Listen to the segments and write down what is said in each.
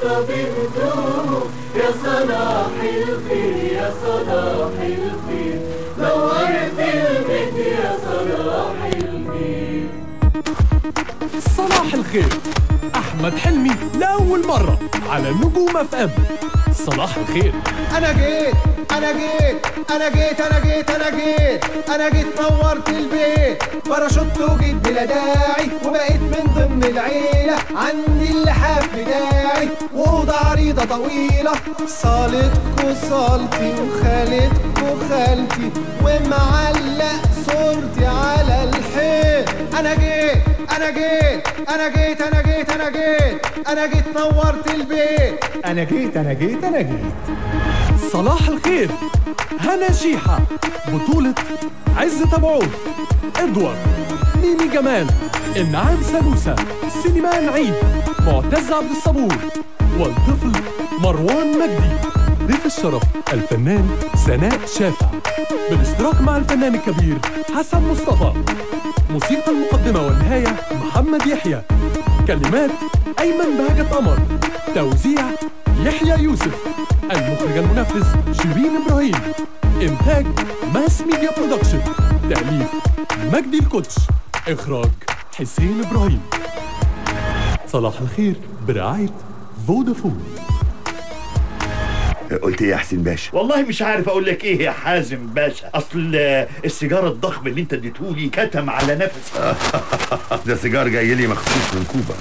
بهدومه يا صلاح الخير يا صلاح الخير نورت البيت يا صلاح الخير صلاح الخير أحمد حلمي لأول مرة على نجوم FM صلاح الخير. أنا جيت. أنا جيت أنا جيت أنا جيت أنا جيت. أنا جيت نورت البيت. باراشوت وجيت بلا داعي وبقيت من ضمن العيلة. عندي اللحاف بتاعي وأوضة عريضة طويلة. صالتكو صالتي وخالتكو خالتي ومعلق صورتي على الحيط. أنا جيت أنا جيت أنا جيت أنا جيت أنا جيت. أنا جيت نورت البيت. أنا جيت أنا جيت أنا جيت. صلاح الخير. هنا شيحة بطولة عزة أبو إدوارد. ميمي جمال. إنعام سلوسة سليمان عيد معتز عبد الصبور. والطفل مروان مجدي. ضيف الشرف الفنان سناء شافع. بالاشتراك مع الفنان الكبير حسن مصطفى. موسيقى المقدمة والنهاية محمد يحيى. كلمات أيمن بهجة قمر. توزيع يحيى يوسف. المخرج المنفذ شيرين إبراهيم. إنتاج Mass Media Production. تأليف مجدي الكوتش. إخراج حسين إبراهيم. صلاح الخير برعاية فودافون. قلت إيه يا حسين باشا؟ والله مش عارف أقول لك إيه يا حازم باشا. أصل السيجار الضخم اللي أنت اديتهولي كتم على نفسي. ده سيجار جاي لي مخصوص من كوبا.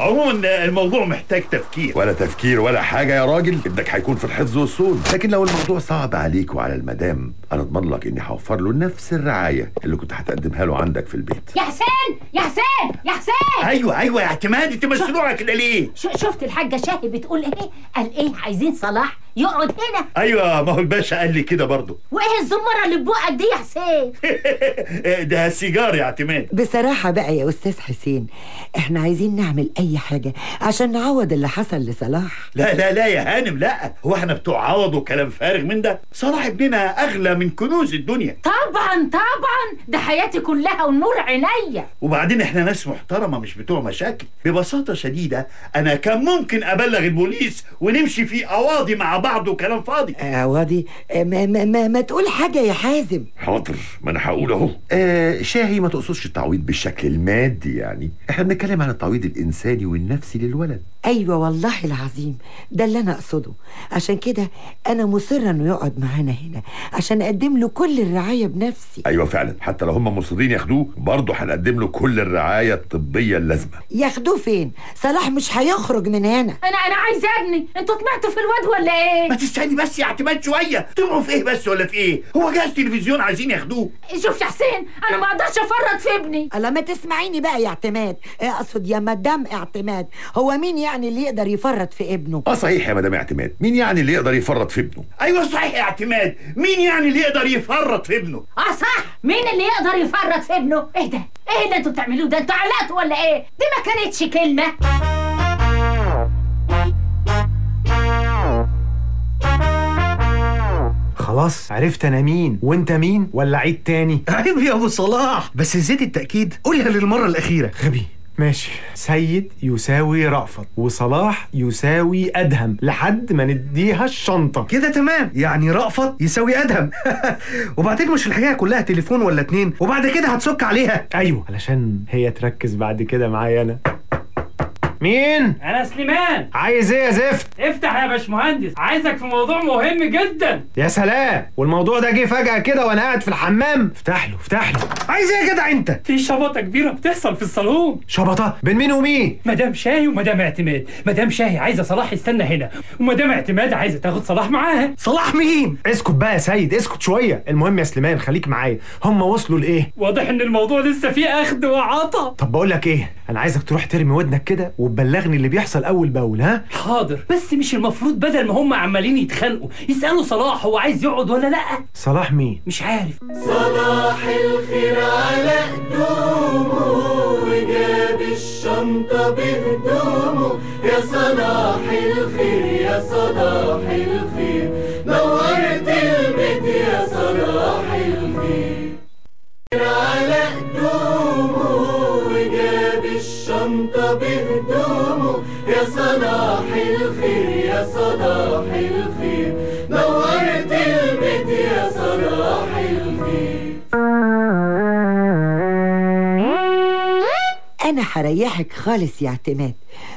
عموما آه، الموضوع محتاج تفكير. ولا تفكير ولا حاجة يا راجل. ابنك هيكون في الحفظ والصون. لكن لو الموضوع صعب عليك وعلى المدام أنا أضمن لك إني هوفر له نفس الرعاية اللي كنت هتقدمها له عندك في البيت. يا حسين! يا حسين! يا حسين! أيوه أيوه يا اعتماد أنت مسروعه كده ليه؟ شفت الحاجة شاهي بتقول إيه؟ قال إيه؟ عايزين صلاح يقعد هنا. أيوه ما هو الباشا قال لي كده برضه. وايه الزمرة اللي ببوقك دي يا حسين؟ ده سيجار يا اعتماد. بصراحة بقى يا أستاذ حسين إحنا عايزين نعمل أي حاجة عشان نعوض اللي حصل لصلاح. لا لا لا يا هانم لا. هو إحنا بتوع عوض وكلام فارغ من ده؟ صلاح ابننا أغلى من كنوز الدنيا. طبعا طبعا. ده حياتي كلها ونور عينيا. وبعدين إحنا ناس محترمة مش بتوع مشاكل. ببساطة شديدة أنا كان ممكن أبلغ البوليس ونمشي في قواضي مع بعض وكلام فاضي. عوضي آه، ما, ما, ما, ما تقول حاجة يا حازم. حاضر ما أنا هقول أهو. آه شاهي ما تقصدش التعويض بالشكل المادي يعني؟ إحنا بنتكلم عن التعويض الإنساني والنفسي للولد. أيوة والله العظيم ده اللي أنا أقصده. عشان كده أنا مصرة إنه يقعد معانا هنا عشان أقدم له كل الرعاية بنفسي. أيوه فعلا حتى لو هم مصرين ياخدوه برضه هنقدم له كل الرعاية الطبية اللازمة. ياخدوه فين؟ صلاح مش هيخرج من هنا. أنا أنا عايزه أبني. أنتوا طمعتوا في الواد ولا إيه؟ ما تستني بس يا اعتماد شوية. طمعوا في إيه بس ولا في إيه؟ هو جهاز تلفزيون عايزين ياخدوه. شوف يا حسين أنا ما أقدرش أفرط في ابني. الله ما تسمعيني بقى يا اعتماد. آه، أقصد يا مدام اعتماد؟ هو مين يعني اللي يقدر يفرط في ابنه؟ آه صحيح يا مدام اعتماد. مين يعني اللي يقدر يفرط في ابنه؟ أيوه صحيح يا اعتماد. مين يعني اللي يقدر يفرط في ابنه؟ آه صح. مين اللي يقدر يفرط في ابنه؟ إيه ده؟ إيه اللي أنتوا بتعملوه ده؟ أنتوا علقتوا ولا إيه؟ دي ما كانتش كلمة. خلاص عرفت أنا مين وأنت مين ولا عيد تاني؟ عيب يا أبو صلاح. بس زيت التأكيد. قولها للمرة الأخيرة. غبي. ماشي. سيد يساوي رأفت وصلاح يساوي أدهم لحد ما نديها الشنطة. كده تمام. يعني رأفت يساوي أدهم. وبعدين مش الحكاية كلها تليفون ولا اتنين؟ وبعد كده هتسك عليها. أيوة. علشان هي تركز بعد كده معايا أنا. مين؟ أنا سليمان. عايز إيه يا زفت؟ افتح يا باشمهندس. عايزك في موضوع مهم جدا. يا سلام. والموضوع ده جه فجأة كده وأنا قاعد في الحمام. افتح له افتح له. عايز إيه يا جدع أنت؟ في شبطة كبيرة بتحصل في الصالون. شبطة؟ بين مين ومين؟ مدام شاهي ومدام اعتماد. مدام شاهي عايزة صلاح يستنى هنا ومدام اعتماد عايزة تاخد صلاح معاها. صلاح مين؟ اسكت بقى يا سيد اسكت شوية. المهم يا سليمان خليك معايا. هم وصلوا لإيه؟ واضح إن الموضوع لسه فيه اخد وعطا طب بقول لك إيه؟ أنا عايزك تروح ترمي ودنك كده وتبلغني اللي بيحصل أول بأول ها؟ حاضر. بس مش المفروض بدل ما هم عمالين يتخانقوا يسألوا صلاح هو عايز يقعد ولا لأ؟ صلاح مين؟ مش عارف. صلاح الخير على قدومه وجاب الشنطة بهدومه. يا صلاح الخير يا صلاح الخير. بهدومه يا صلاح الخير يا صلاح الخير. نورت البيت يا صلاح الخير. أنا هريحك خالص يا اعتماد.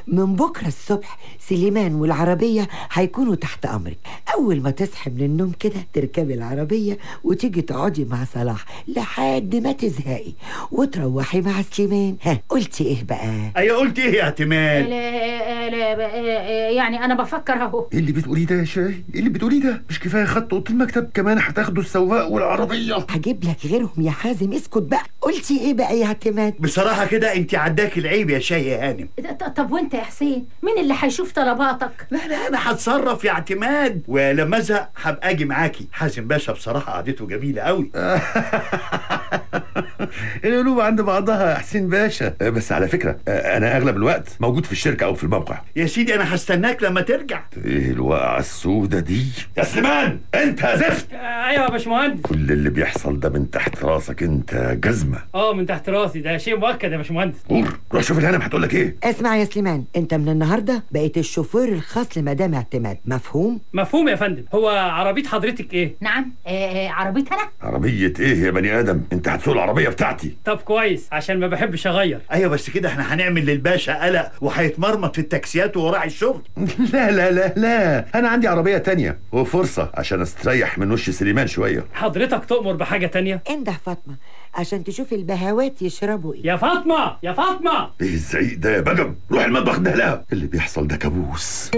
من بكرة الصبح سليمان والعربية هيكونوا تحت أمرك أول ما تصحي من النوم كده تركبي العربية وتيجي تقعدي مع صلاح لحد ما تزهقي وتروحي مع سليمان ها قلتي إيه بقى؟ أيوه قلت إيه يا اعتماد لا- لا- لا- يعني أنا بفكر أهو إيه اللي بتقوليه ده يا شاي؟ إيه اللي بتقوليه ده؟ مش كفاية خدت أوضة المكتب كمان هتاخدوا السواق والعربية هجيب لك غيرهم يا حازم اسكت بقى قلتي إيه بقى يا اعتماد؟ بصراحة كده انت عداك العيب يا شاي يا هانم ط- طب وانت يا حسين؟ مين اللي هيشوف طلباتك؟ لا لا أنا هتصرف يا اعتماد. ولما أزهق هبقى أجي معاكي. حازم باشا بصراحة قعدته جميلة قوي القلوب عند بعضها يا حسين باشا. آه، بس على فكرة آه، أنا أغلب الوقت موجود في الشركة أو في الموقع. يا سيدي أنا هستناك لما ترجع. إيه الوقعة السودة دي؟ يا سليمان! أنت زفت! أيوه يا باشمهندس. كل اللي بيحصل ده من تحت راسك أنت جزمة. آه من تحت راسي. ده شيء مؤكد يا باشمهندس. قول روح شوف الهانم هتقول لك إيه. اسمع يا سليمان أنت من النهارده بقيت الشوفير الخاص لمدام اعتماد. مفهوم؟ مفهوم يا فندم. هو عربية حضرتك إيه؟ نعم. آه، آه، عربيتي أنا عربية إيه يا بني آدم؟ أنت هتسوق العربية بتاعتي. طب كويس عشان ما بحبش أغير. أيوه بس كده إحنا هنعمل للباشا قلق وهيتمرمط في التاكسيات وراعي الشغل. لا لا لا لا. أنا عندي عربية تانية وفرصة عشان أستريح من وش سليمان شوية. حضرتك تؤمر بحاجة تانية؟ انده فاطمة عشان تشوف البهوات يشربوا إيه. يا فاطمة يا فاطمة! إيه الزعيق ده يا بجم؟ روح المطبخ ده لها. اللي بيحصل ده كابوس.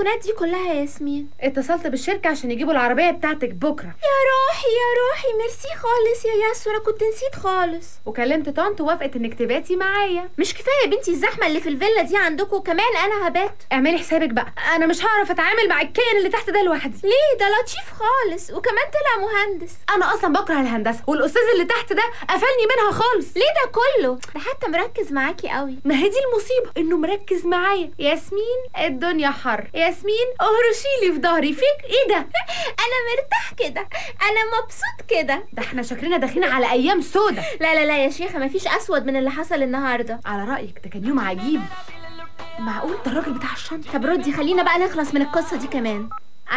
التليفونات دي كلها يا ياسمين. اتصلت بالشركة عشان يجيبوا العربية بتاعتك بكرة. يا روحي يا روحي ميرسي خالص يا ياسو أنا كنت نسيت خالص. وكلمت طنط ووافقت إنك تباتي معايا. مش كفاية يا بنتي الزحمة اللي في الفيلا دي عندكم كمان أنا هبات. اعملي حسابك بقى. أنا مش هعرف أتعامل مع الكائن اللي تحت ده لوحدي. ليه؟ ده لطيف خالص وكمان طلع مهندس. أنا أصلا بكره الهندسة والأستاذ اللي تحت ده قفلني منها خالص. ليه ده كله؟ ده حتى مركز معاكي قوي. ما هي دي المصيبة إنه مركز معايا. ياسمين الدنيا حر. ياسمين اهرشيلي في ظهري. فيك إيه ده؟ أنا مرتاح كده. أنا مبسوط كده. ده إحنا شكلنا داخلين على أيام سودة. لا لا لا يا شيخة مفيش أسود من اللي حصل النهارده. على رأيك ده كان يوم عجيب. معقول؟ ده الراجل بتاع الشنطة. طب ردي خلينا بقى نخلص من القصة دي كمان.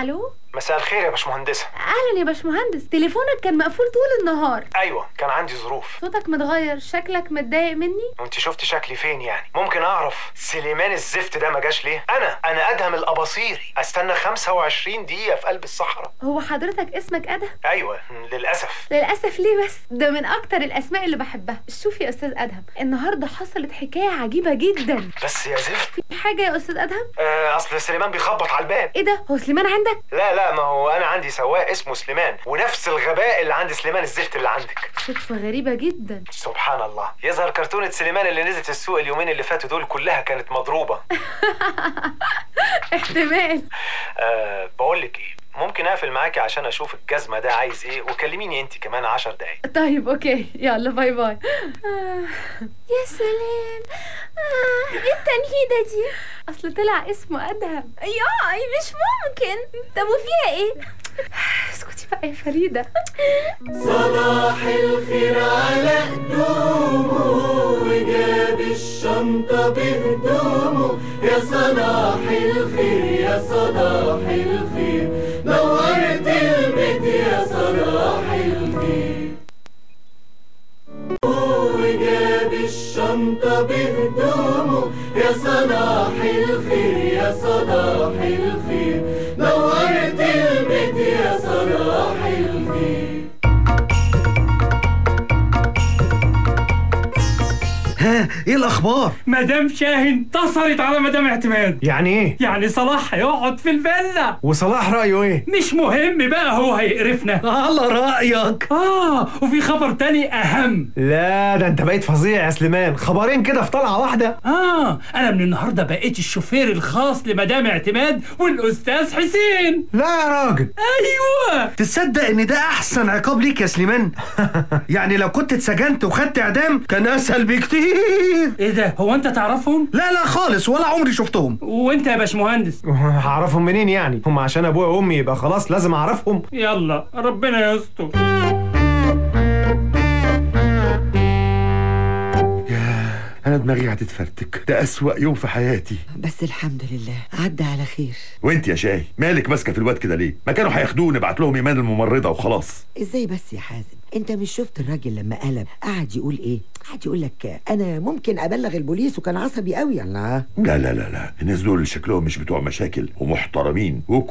ألو؟ مساء الخير يا باشمهندسة. أهلا يا باشمهندس. تليفونك كان مقفول طول النهار. أيوه كان عندي ظروف. صوتك متغير شكلك متضايق مني. وانت شفتي شكلي فين يعني؟ ممكن أعرف سليمان الزفت ده ما جاش ليه؟ أنا أنا أدهم الأباصيري. أستنى 25 دقيقة في قلب الصحراء. هو حضرتك اسمك أدهم؟ أيوه للأسف. للأسف ليه بس؟ ده من أكتر الأسماء اللي بحبها. شوفي يا أستاذ أدهم النهارده حصلت حكاية عجيبة جدا. بس يا زفت. في حاجة يا أستاذ أدهم؟ آه أصل سليمان بيخبط على الباب. إيه ده؟ هو سليمان عندك؟ لا لا ما هو أنا عندي سواق اسمه سليمان ونفس الغباء اللي عند سليمان الزفت اللي عندك. صدفة غريبة جدا. سبحان الله. يظهر كرتونة سليمان اللي نزلت السوق اليومين اللي فاتوا دول كلها كانت مضروبة. احتمال. أه بقول لك إيه ممكن أقفل معاكي عشان أشوف الجزمة ده عايز إيه وكلميني انت كمان عشر دقايق. طيب okay. يلا bye bye. آه. يا سلام. آه. إيه التنهيدة دي؟ أصل طلع اسمه أدهم. ياي مش ممكن. طب وفيها إيه؟ اسكتي بقى يا فريدة. صلاح الخير على قدومه وجاب الشنطة بهدومه. يا صلاح الخير يا صلاح الخير. يا صلاح الخير يا صلاح الخير. نورت البيت يا صلاح الخير. ها إيه الأخبار؟ مدام شاهين اتصلت على مدام اعتماد يعني إيه؟ يعني صلاح هيقعد في الفيلا. وصلاح رأيه إيه؟ مش مهم بقى هو هيقرفنا. على رأيك. آه وفي خبر تاني أهم. لا ده أنت بقيت فظيع يا سليمان. خبرين كده في طلعة واحدة. آه أنا من النهارده بقيت الشوفير الخاص لمدام اعتماد والأستاذ حسين. لا يا راجل. أيوه. تصدق إن ده أحسن عقاب ليك يا سليمان؟ يعني لو كنت اتسجنت وخدت إعدام كان أسهل بكتير. إيه ده؟ هو أنت تعرفهم؟ لا لا خالص ولا عمري شفتهم. وانت يا باشمهندس. هعرفهم منين يعني؟ هم عشان أبويا وأمي يبقى خلاص لازم أعرفهم. يلا ربنا يستر. أنا دماغي هتتفرتك ده أسوأ يوم في حياتي. بس الحمد لله عدى على خير. وأنت يا شاي مالك ماسكة في الواد كده ليه؟ ما كانوا هياخدوه نبعت لهم إيمان الممرضة وخلاص. إزاي بس يا حازم؟ انت مش شفت الراجل لما قلب؟ قعد يقول إيه؟ قعد يقول لك أنا ممكن ابلغ البوليس وكان عصبي قوي. الله لا لا لا لا. الناس دول شكلهم مش بتوع مشاكل ومحترمين وكل